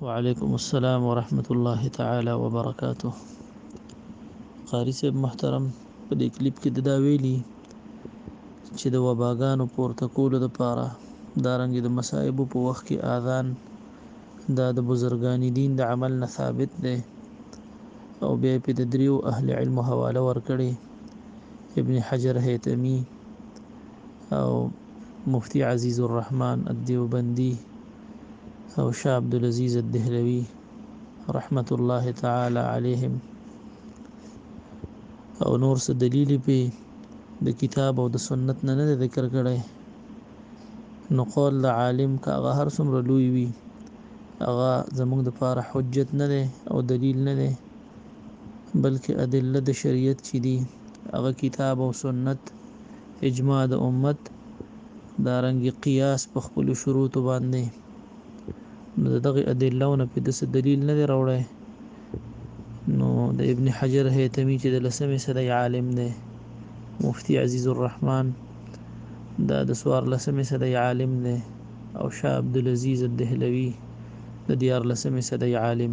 وعلیکم السلام ورحمت الله تعالی وبرکاته قاری صاحب محترم په دې کلیپ کې دا ویلي چې د وباګانو پورته کولو لپاره دارنګ د مصائب په وخت کې اذان دا د بزرګانی دین د عمل نه ثابت دی او بیا په د دریو اهل علم حواله ورکړي ابن حجر هیتمی او مفتي عزیز الرحمن الدیوبندي او شاه عبدالعزیز الدهلوي رحمت الله تعالی علیهم او نور څه دلیل په د کتاب او د سنت نه نه ذکر کړي نو قول د عالم کا هغه هر څومره لوی وي هغه زموږ د پاره حجت نه دی او دلیل نه دی بلکه ادله د شريعت چي دي هغه کتاب او سنت، اجماع د امت، دارنګه قياس په خپلو شروطو باندي نو د دغه ادلو نه په ده څه دليل نه دی راوړی نو د ابن حجر هيتمي چي د لسمې صدۍ عالم دی مفتي عزيز الرحمن دا د څوارلسمې صدۍ عالم دی او شاه عبدالعزيز الدهلوي د ديارلسمې صدۍ عالم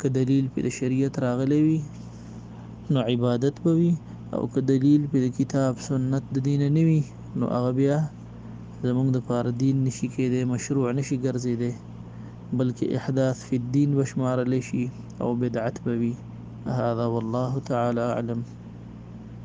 که دلیل پرې د شریعت راغلی وي نو عبادت به وي او که دلیل پرې د کتاب، سنت د دینه نه وي نو هغه بیا زموږ لپاره دین نه شي کېدای، مشروع نه شي ګرځېدای بلکې احداث فی الدین به شمارل شي او بدعت به وي. هذا والله تعالی اعلم.